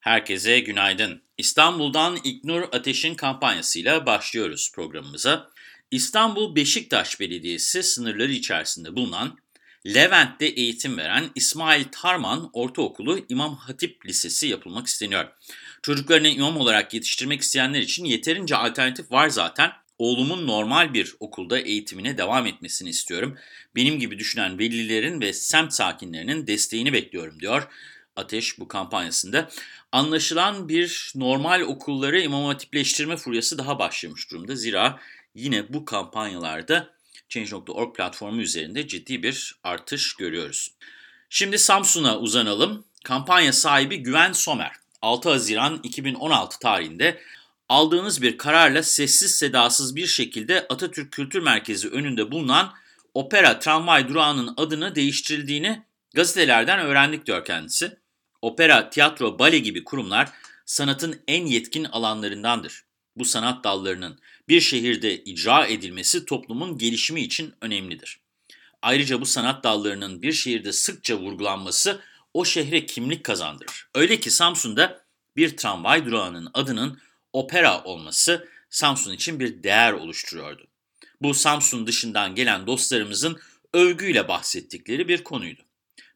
Herkese günaydın. İstanbul'dan İknur Ateş'in kampanyasıyla başlıyoruz programımıza. İstanbul Beşiktaş Belediyesi sınırları içerisinde bulunan Levent'te eğitim veren İsmail Tarman Ortaokulu İmam Hatip Lisesi yapılmak isteniyor. Çocuklarını imam olarak yetiştirmek isteyenler için yeterince alternatif var zaten. Oğlumun normal bir okulda eğitimine devam etmesini istiyorum. Benim gibi düşünen velilerin ve semt sakinlerinin desteğini bekliyorum diyor. Ateş bu kampanyasında. Anlaşılan bir normal okulları imam hatipleştirme furyası daha başlamış durumda. Zira yine bu kampanyalarda Change.org platformu üzerinde ciddi bir artış görüyoruz. Şimdi Samsun'a uzanalım. Kampanya sahibi Güven Somer, 6 Haziran 2016 tarihinde aldığınız bir kararla sessiz sedasız bir şekilde Atatürk Kültür Merkezi önünde bulunan Opera Tramvay durağının adını değiştirildiğini gazetelerden öğrendik diyor kendisi. Opera, tiyatro, bale gibi kurumlar sanatın en yetkin alanlarındandır. Bu sanat dallarının bir şehirde icra edilmesi toplumun gelişimi için önemlidir. Ayrıca bu sanat dallarının bir şehirde sıkça vurgulanması o şehre kimlik kazandırır. Öyle ki Samsun'da bir tramvay durağının adının opera olması Samsun için bir değer oluşturuyordu. Bu Samsun dışından gelen dostlarımızın övgüyle bahsettikleri bir konuydu.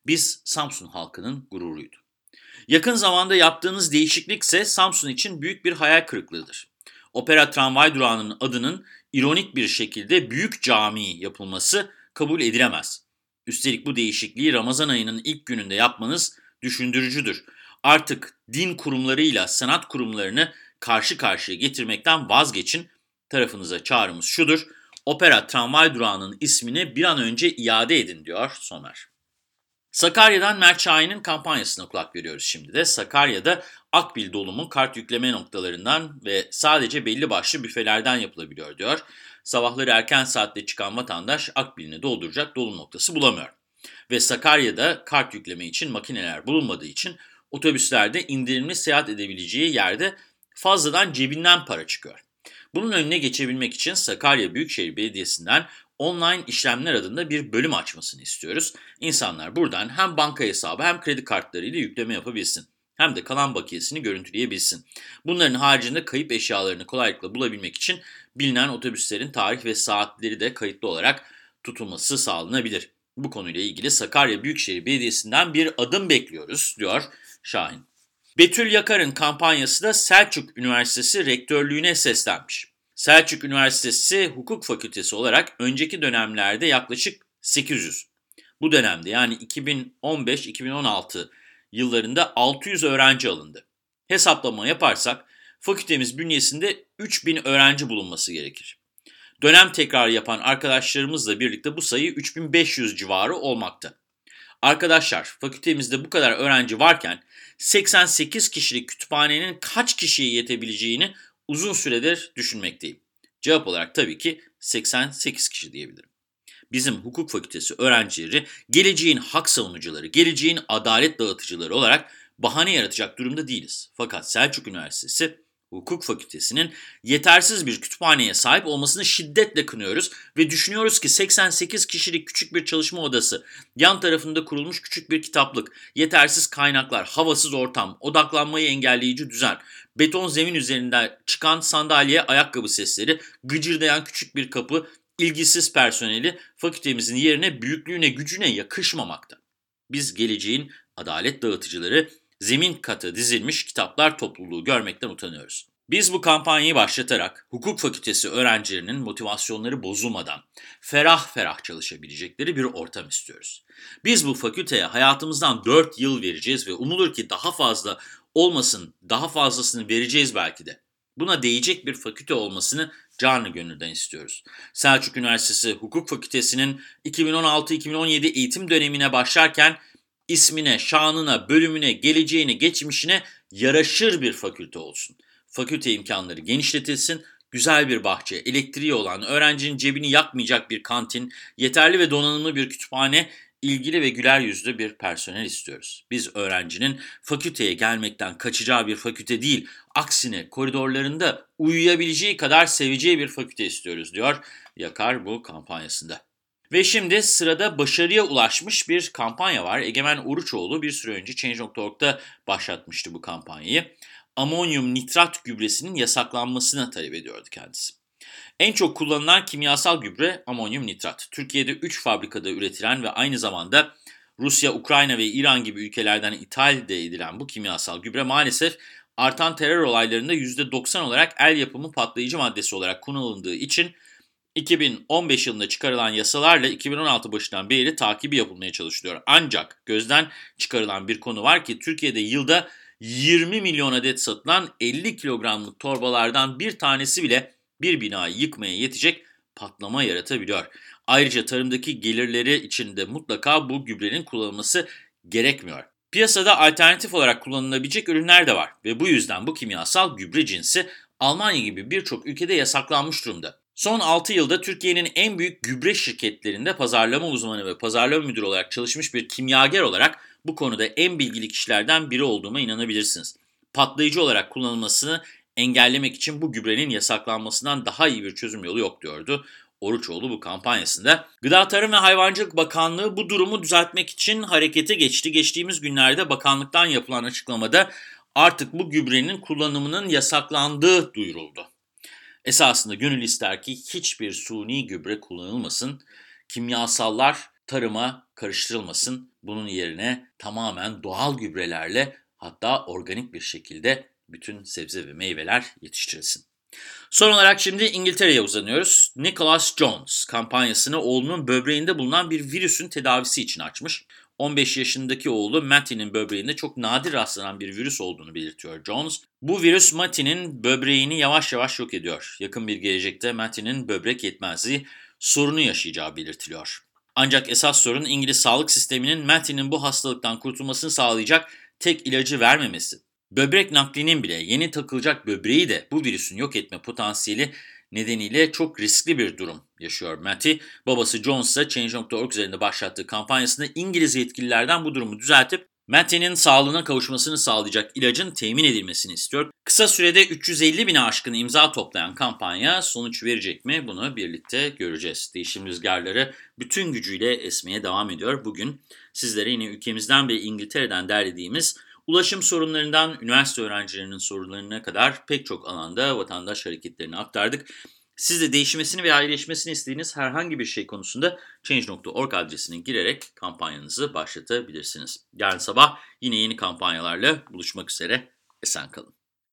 Biz Samsun halkının gururuydu. Yakın zamanda yaptığınız değişiklik ise Samsun için büyük bir hayal kırıklığıdır. Opera tramvay durağının adının ironik bir şekilde Büyük Camii yapılması kabul edilemez. Üstelik bu değişikliği Ramazan ayının ilk gününde yapmanız düşündürücüdür. Artık din kurumlarıyla sanat kurumlarını karşı karşıya getirmekten vazgeçin. Tarafınıza çağrımız şudur. Opera tramvay durağının ismini bir an önce iade edin diyor Somer. Sakarya'dan Mert Şahin'in kampanyasına kulak veriyoruz şimdi de. Sakarya'da Akbil dolumu kart yükleme noktalarından ve sadece belli başlı büfelerden yapılabiliyor diyor. Sabahları erken saatte çıkan vatandaş Akbil'ini dolduracak dolum noktası bulamıyor. Ve Sakarya'da kart yükleme için makineler bulunmadığı için otobüslerde indirimli seyahat edebileceği yerde fazladan cebinden para çıkıyor. Bunun önüne geçebilmek için Sakarya Büyükşehir Belediyesi'nden online işlemler adında bir bölüm açmasını istiyoruz. İnsanlar buradan hem banka hesabı hem kredi kartlarıyla yükleme yapabilsin. Hem de kalan bakiyesini görüntüleyebilsin. Bunların haricinde kayıp eşyalarını kolaylıkla bulabilmek için bilinen otobüslerin tarih ve saatleri de kayıtlı olarak tutulması sağlanabilir. Bu konuyla ilgili Sakarya Büyükşehir Belediyesi'nden bir adım bekliyoruz, diyor Şahin. Betül Yakar'ın kampanyası da Selçuk Üniversitesi rektörlüğüne seslenmiş. Selçuk Üniversitesi Hukuk Fakültesi olarak önceki dönemlerde yaklaşık 800. Bu dönemde yani 2015-2016 yıllarında 600 öğrenci alındı. Hesaplama yaparsak fakültemiz bünyesinde 3000 öğrenci bulunması gerekir. Dönem tekrarı yapan arkadaşlarımızla birlikte bu sayı 3500 civarı olmakta. Arkadaşlar fakültemizde bu kadar öğrenci varken 88 kişilik kütüphanenin kaç kişiye yetebileceğini uzun süredir düşünmekteyim. Cevap olarak tabii ki 88 kişi diyebilirim. Bizim hukuk fakültesi öğrencileri geleceğin hak savunucuları, geleceğin adalet dağıtıcıları olarak bahane yaratacak durumda değiliz. Fakat Selçuk Üniversitesi Hukuk Fakültesinin yetersiz bir kütüphaneye sahip olmasını şiddetle kınıyoruz ve düşünüyoruz ki 88 kişilik küçük bir çalışma odası, yan tarafında kurulmuş küçük bir kitaplık, yetersiz kaynaklar, havasız ortam, odaklanmayı engelleyici düzen, beton zemin üzerinde çıkan sandalye, ayakkabı sesleri, gıcırdayan küçük bir kapı, ilgisiz personeli fakültemizin yerine büyüklüğüne gücüne yakışmamakta. Biz geleceğin adalet dağıtıcıları zemin katı dizilmiş kitaplar topluluğu görmekten utanıyoruz. Biz bu kampanyayı başlatarak hukuk fakültesi öğrencilerinin motivasyonları bozulmadan ferah ferah çalışabilecekleri bir ortam istiyoruz. Biz bu fakülteye hayatımızdan 4 yıl vereceğiz ve umulur ki daha fazla olmasın, daha fazlasını vereceğiz belki de. Buna değecek bir fakülte olmasını canlı gönülden istiyoruz. Selçuk Üniversitesi Hukuk Fakültesi'nin 2016-2017 eğitim dönemine başlarken ismine, şanına, bölümüne, geleceğine, geçmişine yaraşır bir fakülte olsun. Fakülte imkanları genişletilsin, güzel bir bahçe, elektriği olan, öğrencinin cebini yakmayacak bir kantin, yeterli ve donanımlı bir kütüphane, ilgili ve güler yüzlü bir personel istiyoruz. Biz öğrencinin fakülteye gelmekten kaçacağı bir fakülte değil, aksine koridorlarında uyuyabileceği kadar seveceği bir fakülte istiyoruz diyor Yakar bu kampanyasında. Ve şimdi sırada başarıya ulaşmış bir kampanya var. Egemen Uruçoğlu bir süre önce Change.org'da başlatmıştı bu kampanyayı. Amonyum nitrat gübresinin yasaklanmasını talep ediyordu kendisi. En çok kullanılan kimyasal gübre amonyum nitrat. Türkiye'de 3 fabrikada üretilen ve aynı zamanda Rusya, Ukrayna ve İran gibi ülkelerden ithal de edilen bu kimyasal gübre maalesef artan terör olaylarında %90 olarak el yapımı patlayıcı maddesi olarak kullanıldığı için 2015 yılında çıkarılan yasalarla 2016 başından beri takibi yapılmaya çalışılıyor. Ancak gözden çıkarılan bir konu var ki Türkiye'de yılda 20 milyon adet satılan 50 kilogramlık torbalardan bir tanesi bile bir binayı yıkmaya yetecek patlama yaratabiliyor. Ayrıca tarımdaki gelirleri için de mutlaka bu gübrenin kullanılması gerekmiyor. Piyasada alternatif olarak kullanılabilecek ürünler de var ve bu yüzden bu kimyasal gübre cinsi Almanya gibi birçok ülkede yasaklanmış durumda. Son 6 yılda Türkiye'nin en büyük gübre şirketlerinde pazarlama uzmanı ve pazarlama müdürü olarak çalışmış bir kimyager olarak bu konuda en bilgili kişilerden biri olduğuma inanabilirsiniz. Patlayıcı olarak kullanılmasını engellemek için bu gübrenin yasaklanmasından daha iyi bir çözüm yolu yok diyordu. Oruçoğlu bu kampanyasında. Gıda Tarım ve Hayvancılık Bakanlığı bu durumu düzeltmek için harekete geçti. Geçtiğimiz günlerde bakanlıktan yapılan açıklamada artık bu gübrenin kullanımının yasaklandığı duyuruldu. Esasında gönül ister ki hiçbir suni gübre kullanılmasın, kimyasallar tarıma karıştırılmasın. Bunun yerine tamamen doğal gübrelerle hatta organik bir şekilde bütün sebze ve meyveler yetiştirilsin. Son olarak şimdi İngiltere'ye uzanıyoruz. Nicholas Jones kampanyasını oğlunun böbreğinde bulunan bir virüsün tedavisi için açmış. 15 yaşındaki oğlu Matty'nin böbreğinde çok nadir rastlanan bir virüs olduğunu belirtiyor Jones. Bu virüs Matty'nin böbreğini yavaş yavaş yok ediyor. Yakın bir gelecekte Matty'nin böbrek yetmezliği sorunu yaşayacağı belirtiliyor. Ancak esas sorun İngiliz sağlık sisteminin Matty'nin bu hastalıktan kurtulmasını sağlayacak tek ilacı vermemesi. Böbrek naklinin bile yeni takılacak böbreği de bu virüsün yok etme potansiyeli nedeniyle çok riskli bir durum yaşıyor Matty. Babası Jones ise Change.org üzerinde başlattığı kampanyasında İngiliz yetkililerden bu durumu düzeltip Matty'nin sağlığına kavuşmasını sağlayacak ilacın temin edilmesini istiyor. Kısa sürede 350 bine aşkın imza toplayan kampanya sonuç verecek mi bunu birlikte göreceğiz. Değişim rüzgarları bütün gücüyle esmeye devam ediyor. Bugün sizlere yine ülkemizden ve İngiltere'den derlediğimiz Ulaşım sorunlarından üniversite öğrencilerinin sorunlarına kadar pek çok alanda vatandaş hareketlerini aktardık. Siz de değişmesini veya iyileşmesini istediğiniz herhangi bir şey konusunda Change.org adresine girerek kampanyanızı başlatabilirsiniz. Yarın sabah yine yeni kampanyalarla buluşmak üzere. Esen kalın.